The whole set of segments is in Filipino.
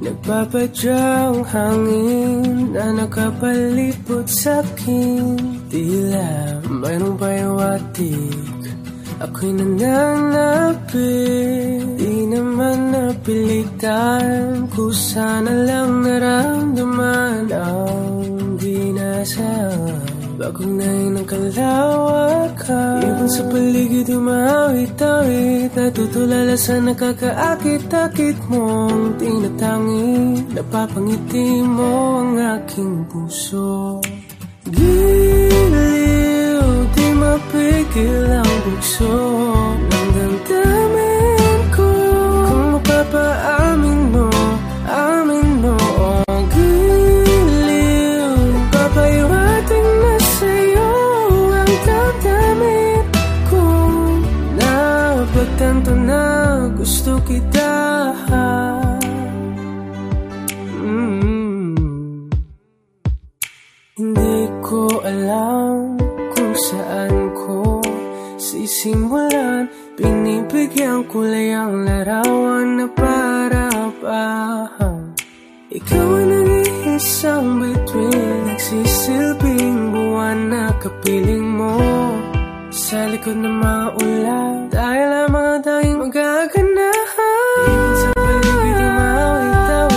Nagpapadyang hangin na nakapalipot sa'kin Tila mayroong payawatik Ako'y nananapit. Di naman napilitan Kusana lang naramdaman Ang di Bagong nain ng kalawakan Ibon sa paligid umawit-awit. Natutulala sa nakakaakit-akit mong Tinatangi Napapangiti mo ang aking puso. Giliw Di mapigil ang bukso Napagtanto na gusto kita mm. Hindi ko alam kung saan ko sisimulan. Binibigyan kulay ang larawan na para pa Ikaw ang nag-iisang bituin Nagsisilbing buwan na kapiling mo Sa likod ng mga ulan Dahil ang mga tanging magaganahan sa paligid umawit-awit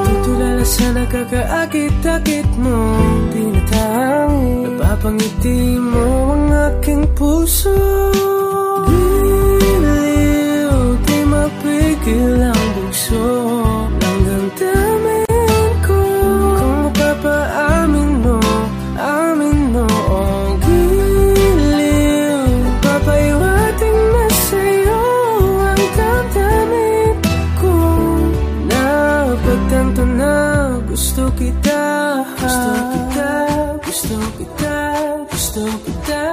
Natutulala sa nakakaakit-akit mo. Tinatangi Napapangiti mo ang aking puso. Giliw Di mapigil Gusto kita, gusto kita, gusto kita.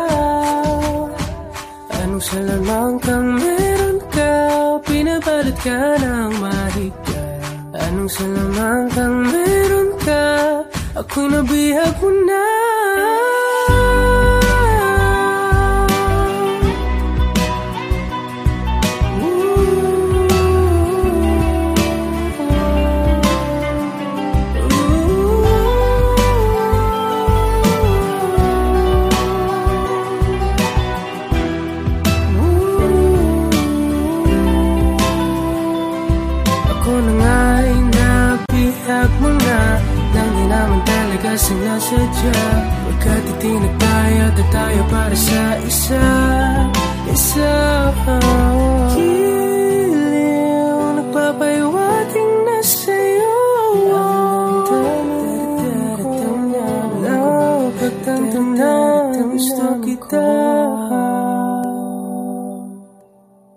Anong salamang kang meron ka Pinapalit ka ng mahigpit. Anong salamang kang meron ka Ako'y nabihag mo na mo na Nang di naman talaga sinasadya Pagkat itinag tayo at tayo para sa isa Isa. Giliw Nagpapayawating na sa'yo. Napagtanto na gusto kita